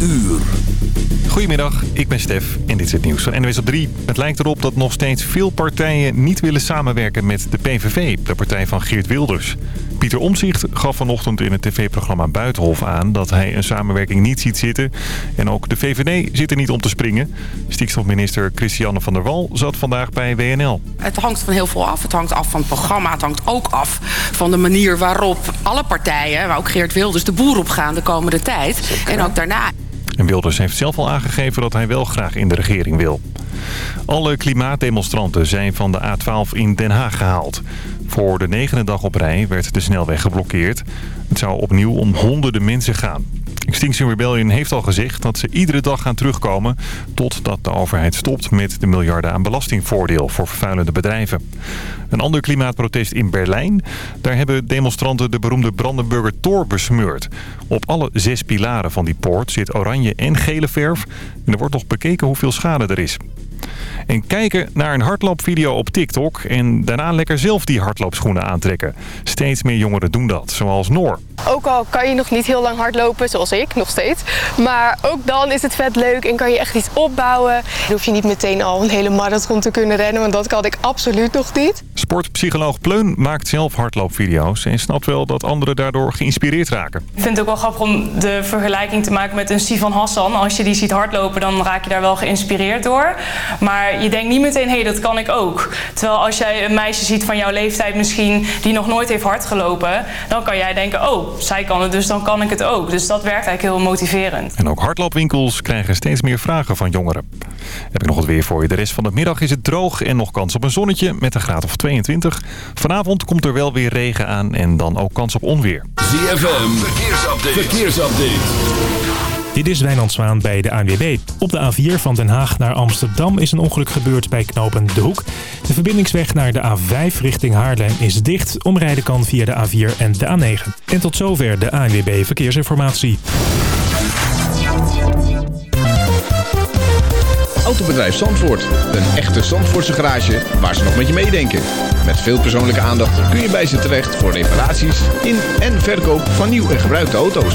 uur. Goedemiddag, ik ben Stef en dit is het nieuws van NWS op 3. Het lijkt erop dat nog steeds veel partijen niet willen samenwerken met de PVV, de partij van Geert Wilders. Pieter Omzicht gaf vanochtend in het tv-programma Buitenhof aan dat hij een samenwerking niet ziet zitten. En ook de VVD zit er niet om te springen. Stikstofminister Christiane van der Wal zat vandaag bij WNL. Het hangt van heel veel af. Het hangt af van het programma. Het hangt ook af van de manier waarop alle partijen, maar ook Geert Wilders, de boer opgaan de komende tijd. En ook daarna. En Wilders heeft zelf al aangegeven dat hij wel graag in de regering wil. Alle klimaatdemonstranten zijn van de A12 in Den Haag gehaald. Voor de negende dag op rij werd de snelweg geblokkeerd. Het zou opnieuw om honderden mensen gaan. Extinction Rebellion heeft al gezegd dat ze iedere dag gaan terugkomen... totdat de overheid stopt met de miljarden aan belastingvoordeel voor vervuilende bedrijven. Een ander klimaatprotest in Berlijn. Daar hebben demonstranten de beroemde Brandenburger Tor besmeurd. Op alle zes pilaren van die poort zit oranje en gele verf. En er wordt nog bekeken hoeveel schade er is. En kijken naar een hardloopvideo op TikTok en daarna lekker zelf die hardloopschoenen aantrekken. Steeds meer jongeren doen dat, zoals Noor. Ook al kan je nog niet heel lang hardlopen, zoals ik, nog steeds. Maar ook dan is het vet leuk en kan je echt iets opbouwen. Dan hoef je niet meteen al een hele marathon te kunnen rennen, want dat kan ik absoluut nog niet. Sportpsycholoog Pleun maakt zelf hardloopvideo's en snapt wel dat anderen daardoor geïnspireerd raken. Ik vind het ook wel grappig om de vergelijking te maken met een Sivan Hassan. Als je die ziet hardlopen, dan raak je daar wel geïnspireerd door. Maar je denkt niet meteen, hé, hey, dat kan ik ook. Terwijl als jij een meisje ziet van jouw leeftijd misschien, die nog nooit heeft hardgelopen, dan kan jij denken, oh, zij kan het, dus dan kan ik het ook. Dus dat werkt eigenlijk heel motiverend. En ook hardloopwinkels krijgen steeds meer vragen van jongeren. Heb ik nog wat weer voor je. De rest van de middag is het droog en nog kans op een zonnetje met een graad of 22. Vanavond komt er wel weer regen aan en dan ook kans op onweer. ZFM, verkeersupdate. verkeersupdate. Dit is Wijnand Zwaan bij de ANWB. Op de A4 van Den Haag naar Amsterdam is een ongeluk gebeurd bij knopen De Hoek. De verbindingsweg naar de A5 richting Haarlem is dicht. Omrijden kan via de A4 en de A9. En tot zover de ANWB Verkeersinformatie. Autobedrijf Zandvoort. Een echte Zandvoortse garage waar ze nog met je meedenken. Met veel persoonlijke aandacht kun je bij ze terecht voor reparaties in en verkoop van nieuw en gebruikte auto's.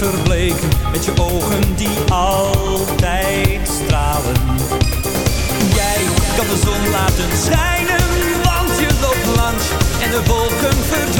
verbleken met je ogen die altijd stralen. Jij kan de zon laten schijnen, want je loopt langs en de wolken verdwijnen.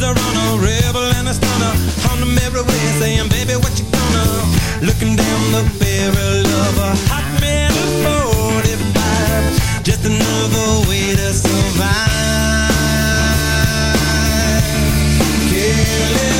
She's a runner, rebel and a stunner. On them everywhere saying, baby, what you gonna? Looking down the barrel of a hot metal 45 Just another way to survive. Killing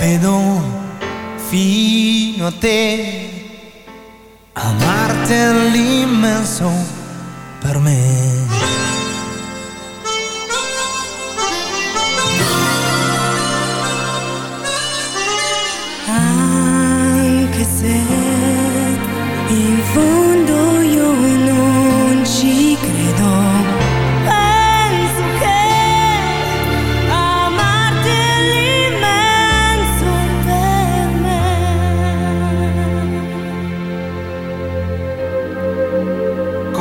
Vedo fino a te. Amarti è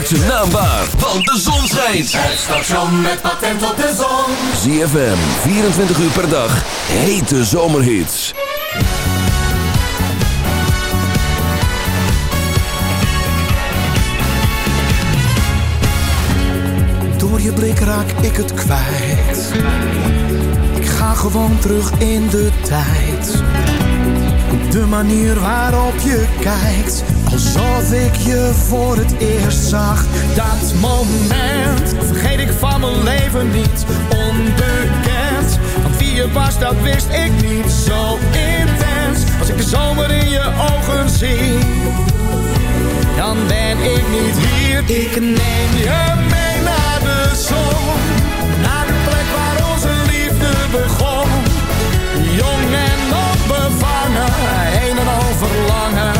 Maak zijn naam waar, want de zon schijnt. Het station met patent op de zon. ZFM, 24 uur per dag. Hete zomerhits. Door je blik raak ik het kwijt. Ik ga gewoon terug in de tijd. De manier waarop je kijkt, alsof ik je voor het eerst zag. Dat moment vergeet ik van mijn leven niet. Onbekend, want wie je was, dat wist ik niet. Zo intens, als ik de zomer in je ogen zie. Dan ben ik niet hier. Ik neem je mee naar de zon. Naar de plek waar onze liefde begon. Jong en onbevangen, een en al verlangen.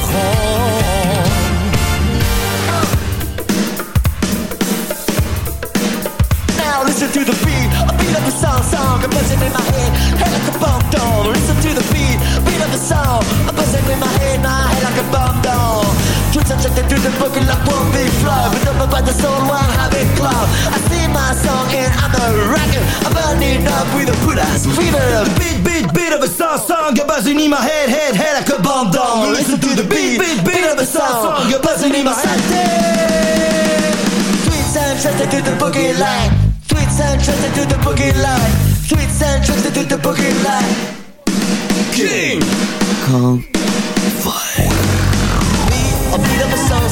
Begon. Now listen to the beat, a beat of the song, song, a buzzing in my head, And check to the boogie like one big flow, but up by the soul, one habit club. I sing my song and I'm a rocker, I'm burning up with a put ass fever. Beat, beat, beat of a song, song, a buzzing in my head, head, head like a bomb down. Listen to the beat, beat, beat of a song, song, a buzzing in my head. Sweet sound, trusted to the boogie line. Sweet sound, trusted to the boogie line. Sweet sound, trusted to the boogie line. King Kong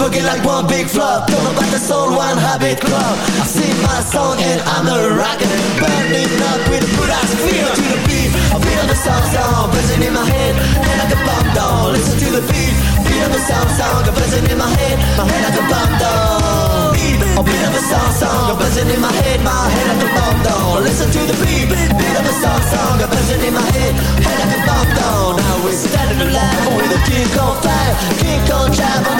Boogie like one big flop. Don't know about the soul, one habit club. I sing my song and I'm a rocker, burning up with a good ass feel to the beat. I feel the song, song, buzzing in my head, head like a bomb dome. Listen to the beat, of a song, song, buzzing in my head, my head like a dome. Beat, a beat of a song, song, a buzzing in my head, my head like a bomb dome. Listen to the beat, beat of a song, song, a buzzing in my head, head like a bomb dome. Now we're standing alive with a king on fire, king on drive on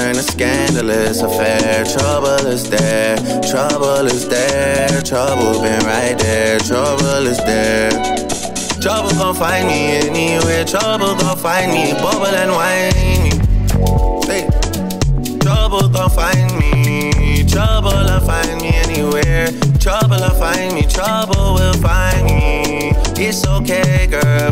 a scandalous affair. Trouble is there, trouble is there, trouble been right there, trouble is there. Trouble gon' find me anywhere, trouble gon' find me, bubble and whiny. Hey. Trouble gon' find me, trouble will find me anywhere. Trouble will find me, trouble will find me. It's okay, girl,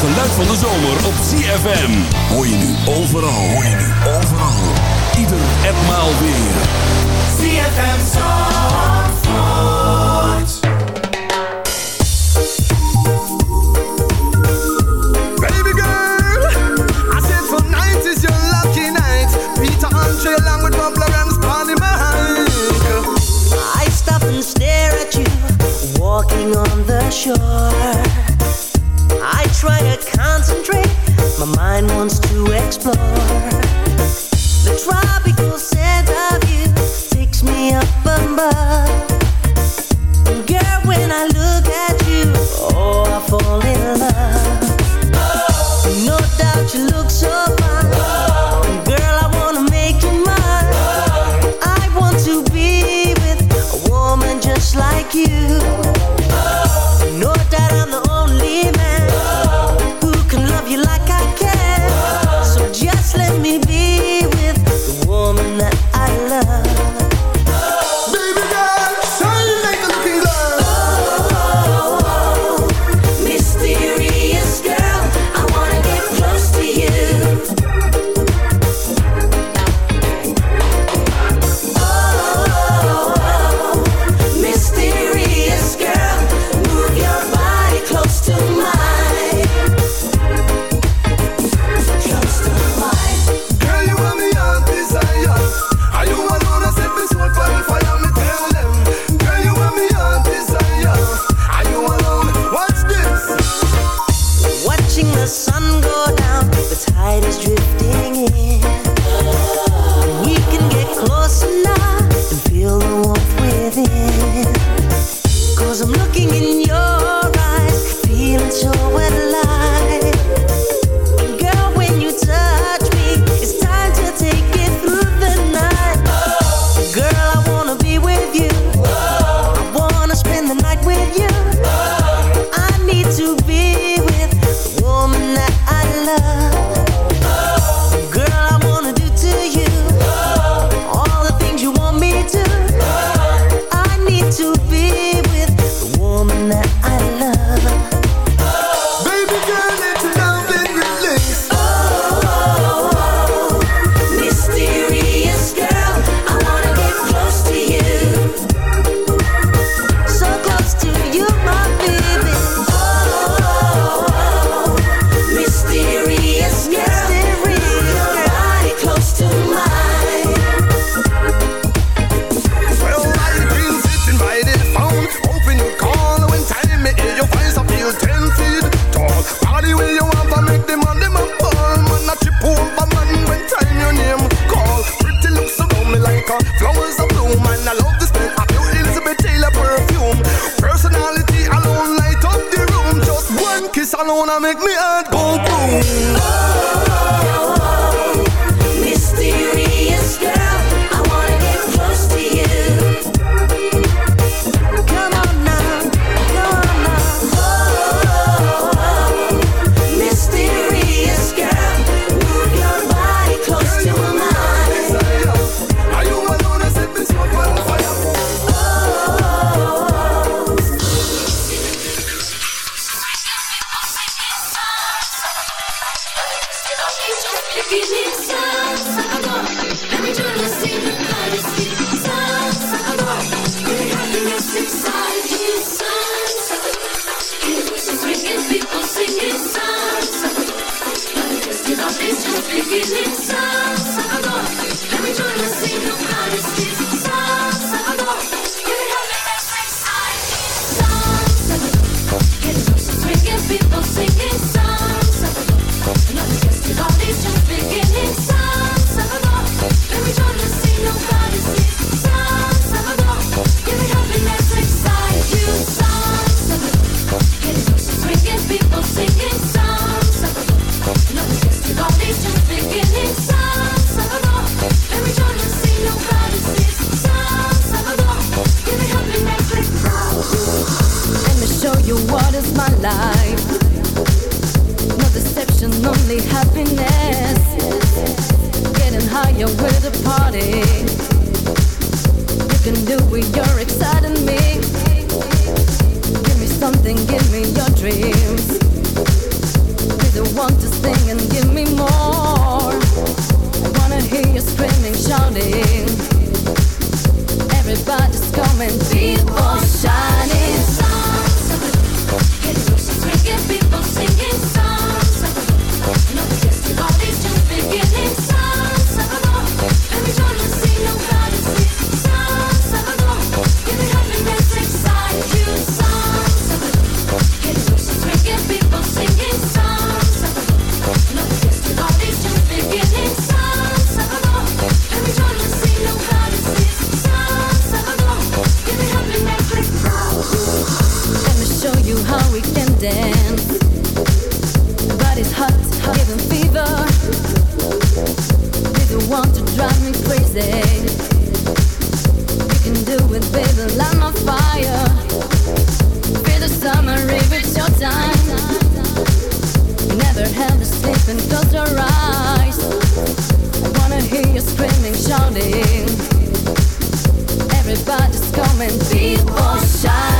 geluid van de zomer op ZFM. Hoor je nu overal. Hoor je nu overal. Ieder en maal weer. ZFM Zandvoort. Baby girl, I said tonight is your lucky night. Peter Andre along with Bob Lawrence Bonnie Michael. I stop and stare at you walking on the shore. Try to concentrate, my mind wants to explore. The tropical scent of you takes me up above. shouting. Everybody's coming, people shout.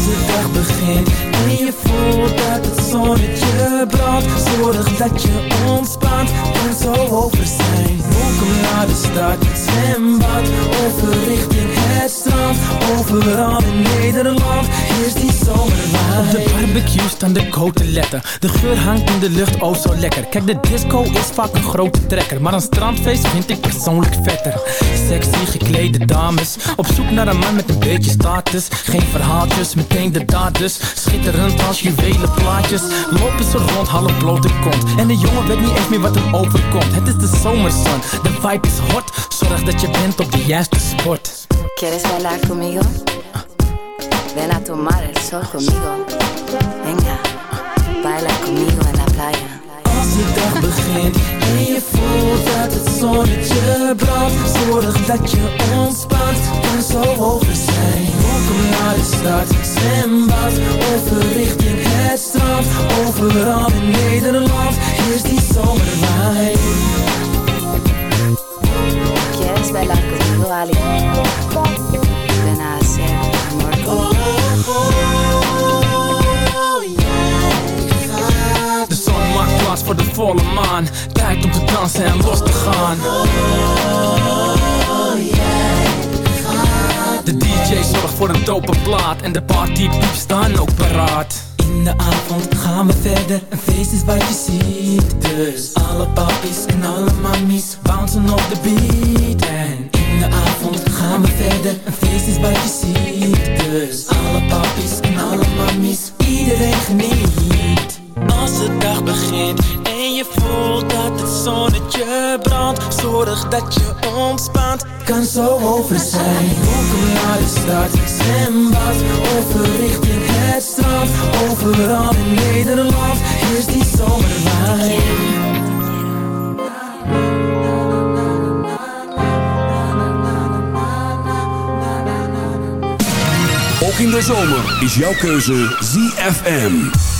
Als de dag begint. En je voelt dat het zonnetje brandt. Zorg dat je ontspant en zo over zijn. Welkom naar de stad, zwembad Overrichting het strand. Overal in Nederland is die zomerwijn de barbecue staan de koteletten De geur hangt in de lucht, oh zo lekker. Kijk de disco is vaak een grote trekker. Maar een strandfeest vind ik persoonlijk vetter. Sexy geklede dames Op zoek naar een man met een beetje status. Geen verhaaltjes, meteen de daders. Schitterend als juwelen plaatjes. Lopen ze rond, half blote kont. En de jongen weet niet eens meer wat hem overkomt Het is de zomerzon, de vibe is hot Zorg dat je bent op de juiste spot ¿Quieres bailar conmigo? Ven a tomar el sol conmigo. Venga, baila conmigo en la playa. Als de dag begint en je voelt dat het zonnetje brandt Zorg dat je ontspant, kan zo over zijn Naar de stad, zwembad, overrichting het strand. Overal in Nederland is die zomerwijn ¿Quieres bailar conmigo, Ali? Ven a hacer amor conmigo. De zon maakt plaats voor de volle maan. Tijd om te dansen en los te gaan De DJ zorgt voor een dope plaat En de partypieps staan ook paraat. In de avond gaan we verder, een feest is wat je ziet. Dus alle papies en alle mammies bouncen op de beat. En in de avond gaan we verder, een feest is wat je ziet. Dus alle papies en alle mammies, iedereen geniet. Als de dag begint en je voelt zonnetje brandt Zorg dat je ontspant, kan zo over zijn. Welkom naar de stad, zwembad, overrichting het strand. Overal in Nederland is die zomerwijn. Ook in de zomer is jouw keuze ZFM.